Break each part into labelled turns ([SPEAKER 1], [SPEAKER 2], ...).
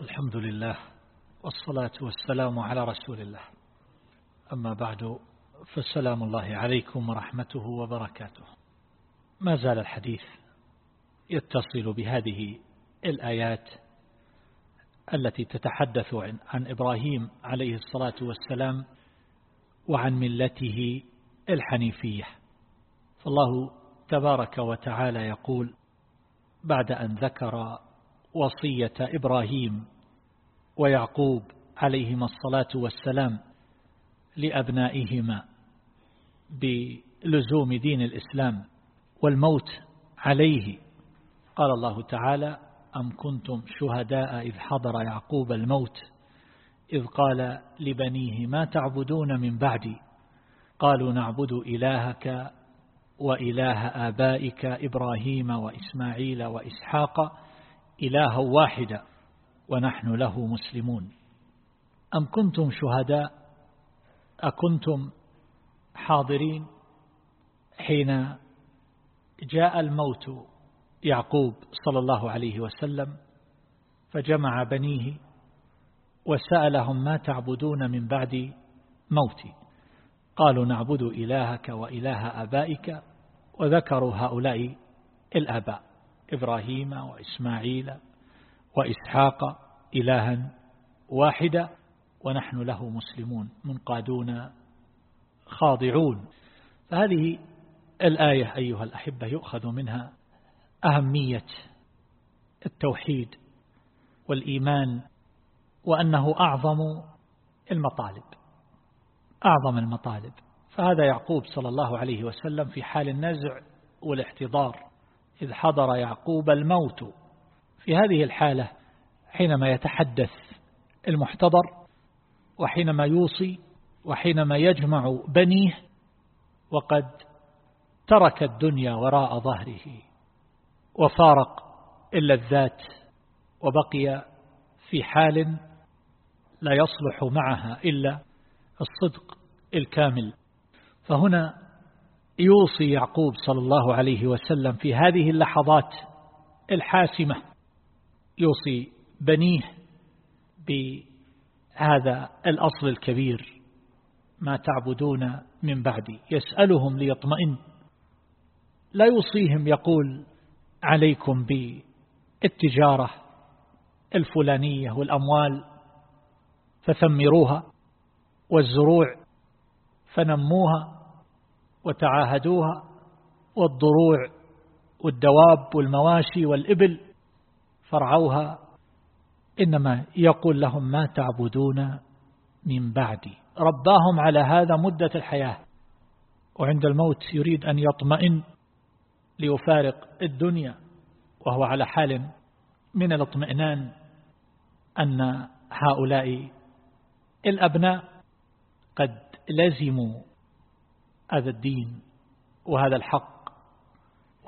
[SPEAKER 1] الحمد لله والصلاة والسلام على رسول الله. أما بعد فالسلام الله عليكم ورحمته وبركاته. ما زال الحديث يتصل بهذه الآيات التي تتحدث عن إبراهيم عليه الصلاة والسلام وعن ملته الحنيفية. فالله تبارك وتعالى يقول بعد أن ذكر وصية إبراهيم ويعقوب عليهما الصلاة والسلام لأبنائهما بلزوم دين الإسلام والموت عليه. قال الله تعالى أم كنتم شهداء إذ حضر يعقوب الموت؟ إذ قال لبنيه ما تعبدون من بعدي؟ قالوا نعبد إلهك وإله آبائك إبراهيم وإسماعيل وإسحاق إلها واحدا ونحن له مسلمون. أم كنتم شهداء؟ أكنتم حاضرين حين جاء الموت يعقوب صلى الله عليه وسلم فجمع بنيه وسألهم ما تعبدون من بعد موتي. قالوا نعبد إلهك وإله أبائك وذكروا هؤلاء الآباء. إبراهيم وإسماعيل وإسحاق إلها واحدا ونحن له مسلمون منقادون خاضعون. فهذه الآية أيها الأحبة يؤخذ منها أهمية التوحيد والإيمان وأنه أعظم المطالب أعظم المطالب. فهذا يعقوب صلى الله عليه وسلم في حال النزع والاحتضار. إذ حضر يعقوب الموت في هذه الحالة حينما يتحدث المحتضر وحينما يوصي وحينما يجمع بنيه وقد ترك الدنيا وراء ظهره وفارق اللذات وبقي في حال لا يصلح معها إلا الصدق الكامل. فهنا يوصي يعقوب صلى الله عليه وسلم في هذه اللحظات الحاسمة يوصي بنيه بهذا الأصل الكبير ما تعبدون من بعدي. يسألهم ليطمئن. لا يوصيهم يقول عليكم بالتجارة الفلانية والأموال فثمروها والزروع فنموها وتعاهدوها والضروع والدواب والمواشي والإبل فرعوها إنما يقول لهم ما تعبدون من بعدي. رباهم على هذا مدة الحياة. وعند الموت يريد أن يطمئن ليفارق الدنيا وهو على حال من الاطمئنان أن هؤلاء الأبناء قد لزموا هذا الدين وهذا الحق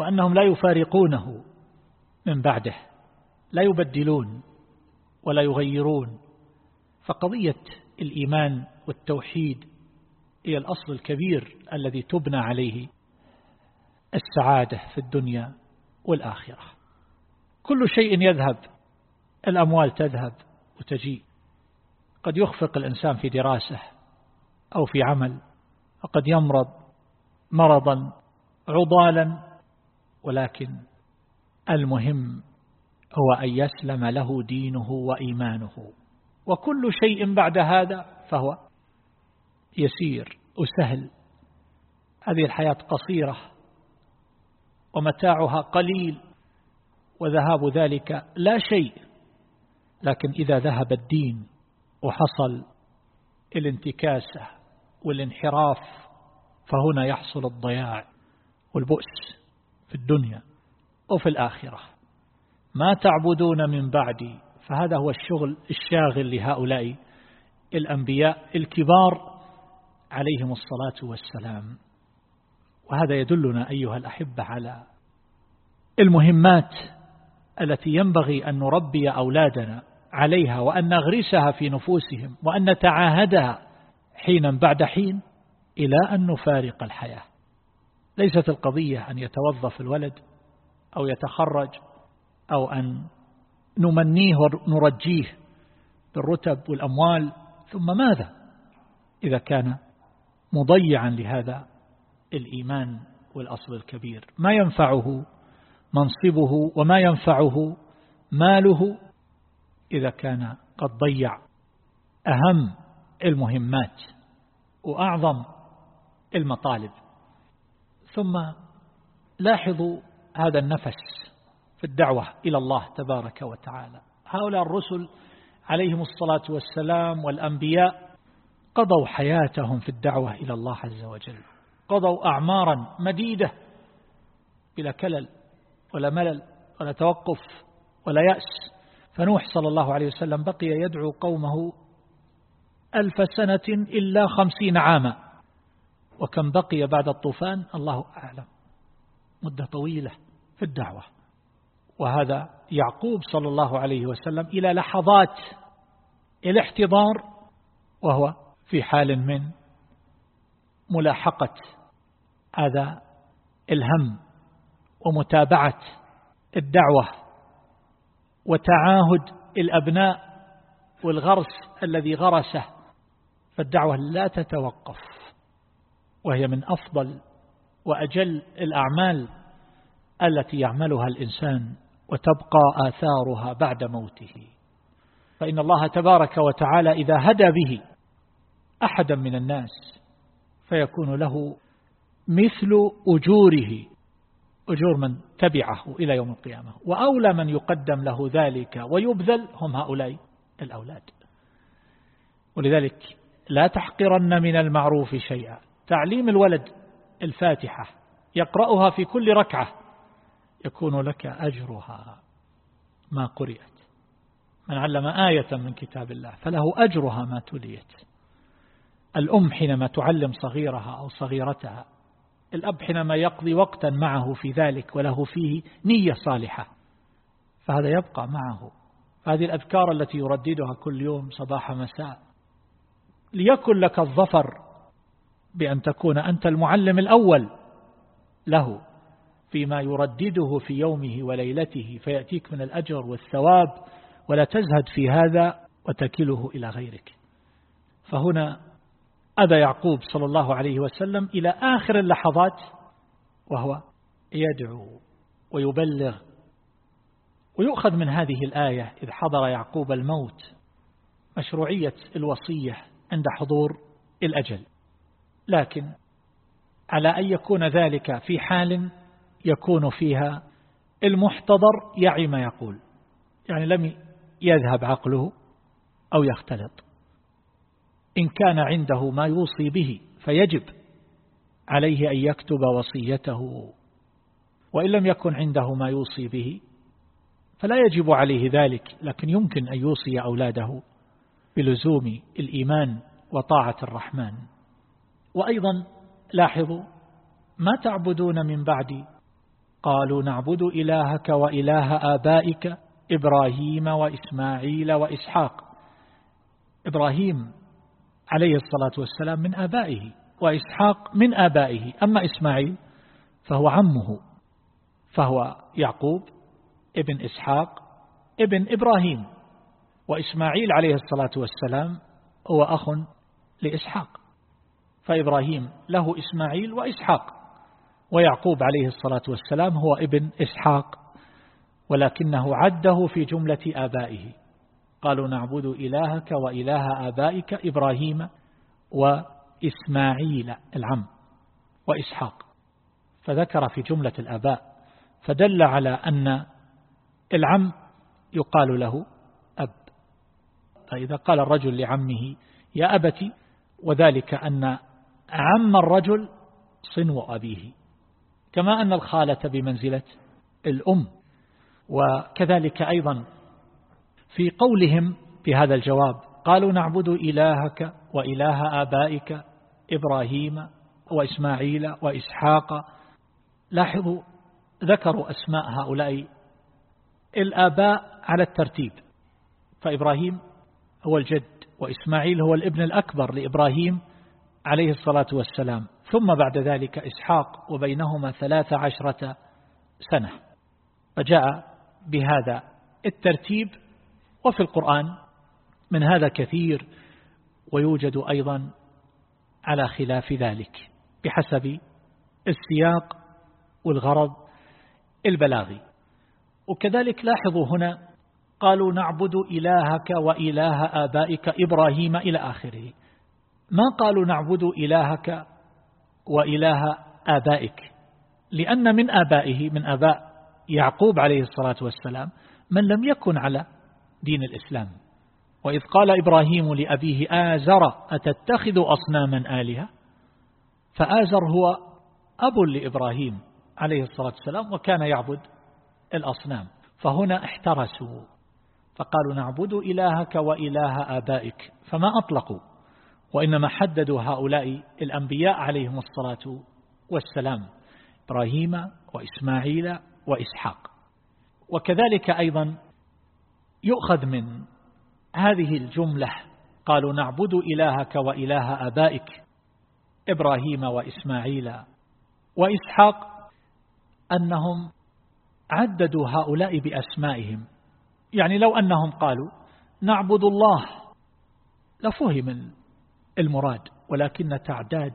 [SPEAKER 1] وأنهم لا يفارقونه من بعده لا يبدلون ولا يغيرون. فقضية الإيمان والتوحيد هي الأصل الكبير الذي تبنى عليه السعادة في الدنيا والآخرة. كل شيء يذهب الأموال تذهب وتجيء. قد يخفق الإنسان في دراسة أو في عمل وقد يمرض مرضا عضالا ولكن المهم هو أن يسلم له دينه وإيمانه. وكل شيء بعد هذا فهو يسير وسهل. هذه الحياة قصيرة ومتاعها قليل وذهاب ذلك لا شيء. لكن إذا ذهب الدين وحصل الانتكاسة والانحراف فهنا يحصل الضياع والبؤس في الدنيا وفي الآخرة. ما تعبدون من بعدي فهذا هو الشغل الشاغل لهؤلاء الأنبياء الكبار عليهم الصلاة والسلام. وهذا يدلنا أيها الأحبة على المهمات التي ينبغي أن نربي أولادنا عليها وأن نغرسها في نفوسهم وأن نتعاهدها حينا بعد حين إلى أن نفارق الحياة. ليست القضية أن يتوظف الولد أو يتخرج أو أن نمنيه ونرجيه بالرتب والأموال ثم ماذا؟ إذا كان مضيعا لهذا الإيمان والأصل الكبير. ما ينفعه منصبه وما ينفعه ماله إذا كان قد ضيع أهم المهمات وأعظم المطالب. ثم لاحظوا هذا النفس في الدعوة إلى الله تبارك وتعالى. هؤلاء الرسل عليهم الصلاة والسلام والأنبياء قضوا حياتهم في الدعوة إلى الله عز وجل. قضوا أعمارا مديدة بلا كلل ولا ملل ولا توقف ولا يأس. فنوح صلى الله عليه وسلم بقي يدعو قومه ألف سنة إلا خمسين عاما. وكم بقي بعد الطوفان؟ الله أعلم. مدة طويلة في الدعوة. وهذا يعقوب صلى الله عليه وسلم إلى لحظات الاحتضار وهو في حال من ملاحقة هذا الهم ومتابعة الدعوة وتعاهد الأبناء والغرس الذي غرسه. فالدعوة لا تتوقف وهي من أفضل وأجل الأعمال التي يعملها الإنسان وتبقى آثارها بعد موته. فإن الله تبارك وتعالى إذا هدى به أحدا من الناس فيكون له مثل أجوره. أجور من تبعه إلى يوم القيامة. وأولى من يقدم له ذلك ويبذل هم هؤلاء الأولاد. ولذلك لا تحقرن من المعروف شيئا. تعليم الولد الفاتحة يقرأها في كل ركعة يكون لك أجرها. ما قرئت. من علم آية من كتاب الله فله أجرها ما تليت. الأم حينما تعلم صغيرها أو صغيرتها الأب حينما يقضي وقتا معه في ذلك وله فيه نية صالحة فهذا يبقى معه. هذه الأذكار التي يرددها كل يوم صباح مساء. ليكن لك الظفر بأن تكون أنت المعلم الأول له فيما يردده في يومه وليلته فيأتيك من الأجر والثواب ولا تزهد في هذا وتكله إلى غيرك. فهنا أبى يعقوب صلى الله عليه وسلم إلى آخر اللحظات وهو يدعو ويبلغ ويؤخذ من هذه الآية إذ حضر يعقوب الموت مشروعية الوصية عند حضور الأجل. لكن على أن يكون ذلك في حال يكون فيها المحتضر يعي ما يقول. يعني لم يذهب عقله أو يختلط. إن كان عنده ما يوصي به فيجب عليه أن يكتب وصيته. وإن لم يكن عنده ما يوصي به فلا يجب عليه ذلك لكن يمكن أن يوصي أولاده. بلزوم الإيمان وطاعة الرحمن. وأيضا لاحظوا ما تعبدون من بعدي قالوا نعبد إلهك وإله آبائك إبراهيم وإسماعيل وإسحاق. إبراهيم عليه الصلاة والسلام من آبائه وإسحاق من آبائه أما إسماعيل فهو عمه فهو يعقوب ابن إسحاق ابن إبراهيم. وإسماعيل عليه الصلاة والسلام هو أخ لإسحاق. فإبراهيم له إسماعيل وإسحاق ويعقوب عليه الصلاة والسلام هو ابن إسحاق ولكنه عده في جملة آبائه. قالوا نعبد إلهك وإله آبائك إبراهيم وإسماعيل العم وإسحاق. فذكر في جملة الآباء فدل على أن العم يقال له فإذا قال الرجل لعمه يا أبتي وذلك أن عم الرجل صنو أبيه. كما أن الخالة بمنزلة الأم. وكذلك أيضا في قولهم بهذا الجواب قالوا نعبد إلهك وإله آبائك إبراهيم وإسماعيل وإسحاق. لاحظوا ذكروا أسماء هؤلاء الآباء على الترتيب. فإبراهيم هو الجد وإسماعيل هو الابن الأكبر لإبراهيم عليه الصلاة والسلام. ثم بعد ذلك إسحاق وبينهما ثلاث عشرة سنة. فجاء بهذا الترتيب وفي القرآن من هذا كثير ويوجد أيضا على خلاف ذلك بحسب السياق والغرض البلاغي. وكذلك لاحظوا هنا قالوا نعبد إلهك وإله آبائك إبراهيم إلى آخره. ما قالوا نعبد إلهك وإله آبائك؟ لأن من آبائه من آباء يعقوب عليه الصلاة والسلام من لم يكن على دين الإسلام. وإذ قال إبراهيم لأبيه آزر أتتخذ أصناما آلهة؟ فآزر هو أب لإبراهيم عليه الصلاة والسلام وكان يعبد الأصنام. فهنا احترسوا. فقالوا نعبد إلهك وإله آبائك فما أطلقوا وإنما حددوا هؤلاء الأنبياء عليهم الصلاة والسلام إبراهيم وإسماعيل وإسحاق. وكذلك أيضا يؤخذ من هذه الجملة قالوا نعبد إلهك وإله آبائك إبراهيم وإسماعيل وإسحاق أنهم عددوا هؤلاء بأسمائهم. يعني لو أنهم قالوا نعبد الله لفهم المراد ولكن تعداد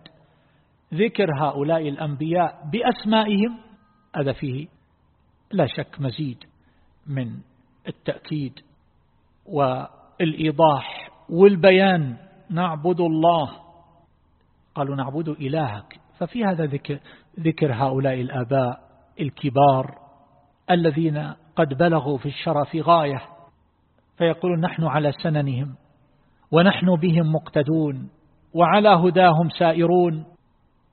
[SPEAKER 1] ذكر هؤلاء الأنبياء بأسمائهم هذا فيه لا شك مزيد من التأكيد والإيضاح والبيان. نعبد الله. قالوا نعبد إلهك. ففي هذا ذكر, ذكر هؤلاء الآباء الكبار الذين قد بلغوا في الشرف غاية. فيقولون نحن على سننهم ونحن بهم مقتدون وعلى هداهم سائرون.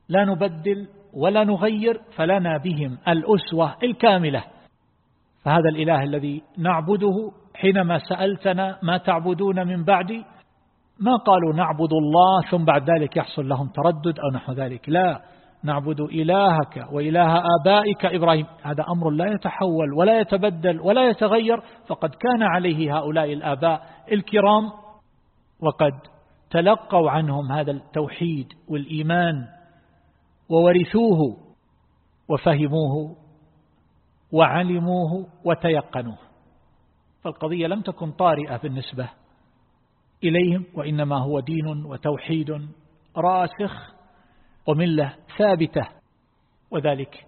[SPEAKER 1] لا نبدل ولا نغير فلنا بهم الأسوة الكاملة. فهذا الإله الذي نعبده حينما سألتنا ما تعبدون من بعدي ما قالوا نعبد الله ثم بعد ذلك يحصل لهم تردد أو نحو ذلك. لا نعبد إلهك وإله آبائك إبراهيم. هذا أمر لا يتحول ولا يتبدل ولا يتغير. فقد كان عليه هؤلاء الآباء الكرام وقد تلقوا عنهم هذا التوحيد والإيمان وورثوه وفهموه وعلموه وتيقنوه. فالقضية لم تكن طارئة بالنسبة إليهم وإنما هو دين وتوحيد راسخ وملة ثابتة. وذلك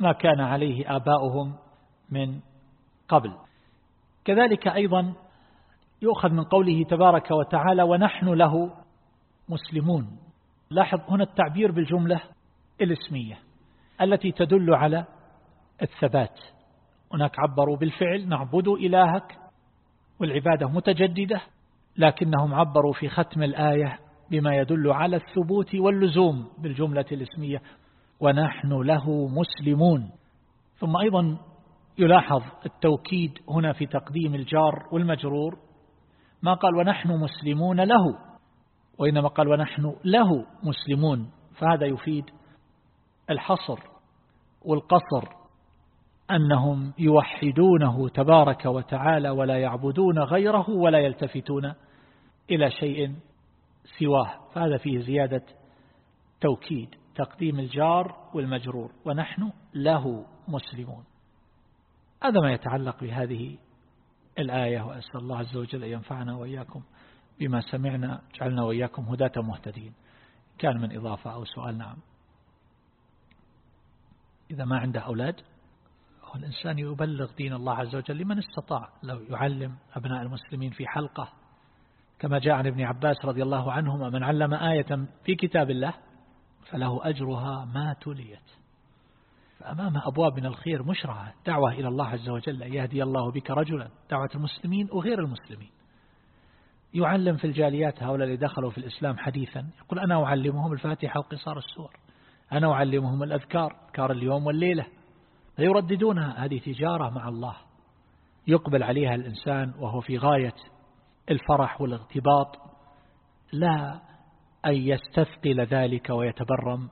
[SPEAKER 1] ما كان عليه آباؤهم من قبل. كذلك أيضا يؤخذ من قوله تبارك وتعالى ونحن له مسلمون. لاحظ هنا التعبير بالجملة الاسمية التي تدل على الثبات. هناك عبروا بالفعل نعبد إلهك. والعبادة متجددة لكنهم عبروا في ختم الآية بما يدل على الثبوت واللزوم بالجملة الاسمية. ونحن له مسلمون. ثم أيضا يلاحظ التوكيد هنا في تقديم الجار والمجرور. ما قال ونحن مسلمون له وإنما قال ونحن له مسلمون. فهذا يفيد الحصر والقصر أنهم يوحدونه تبارك وتعالى ولا يعبدون غيره ولا يلتفتون إلى شيء سواه فهذا فيه زيادة توكيد تقديم الجار والمجرور ونحن له مسلمون. هذا ما يتعلق بهذه الآية وأسأل الله عز وجل أن ينفعنا وإياكم بما سمعنا جعلنا وإياكم هداة مهتدين. كان من إضافة أو سؤال نعم. إذا ما عنده أولاد الإنسان يبلغ دين الله عز وجل لمن استطاع لو يعلم أبناء المسلمين في حلقة كما جاء عن ابن عباس رضي الله عنهما من علم آية في كتاب الله فله أجرها ما تليت. فأمام أبواب من الخير مشرعة دعوة إلى الله عز وجل يهدي الله بك رجلا. دعوة المسلمين وغير المسلمين. يعلم في الجاليات هؤلاء اللي دخلوا في الإسلام حديثا يقول أنا أعلمهم الفاتحة وقصار السور أنا أعلمهم الأذكار أذكار اليوم والليلة فيرددونها. هذه تجارة مع الله يقبل عليها الإنسان وهو في غاية الفرح والاغتباط لا أن يستثقل ذلك ويتبرم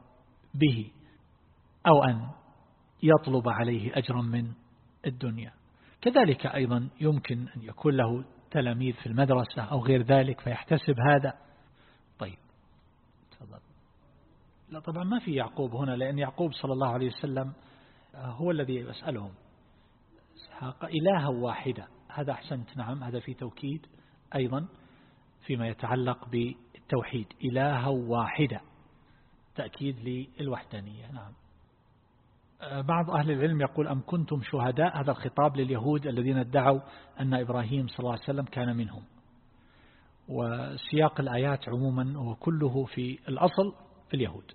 [SPEAKER 1] به أو أن يطلب عليه أجرا من الدنيا. كذلك أيضا يمكن أن يكون له تلاميذ في المدرسة أو غير ذلك فيحتسب هذا. طيب تفضل. لا طبعا ما في يعقوب هنا لأن يعقوب صلى الله عليه وسلم هو الذي يسألهم. إسحاق إلها واحدة. هذا أحسنت نعم هذا في توكيد. أيضا فيما يتعلق بالتوحيد إلها واحدة تأكيد للوحدانية. نعم. بعض أهل العلم يقول أم كنتم شهداء؟ هذا الخطاب لليهود الذين ادعوا أن إبراهيم صلى الله عليه وسلم كان منهم. وسياق الآيات عموما هو كله في الأصل في اليهود.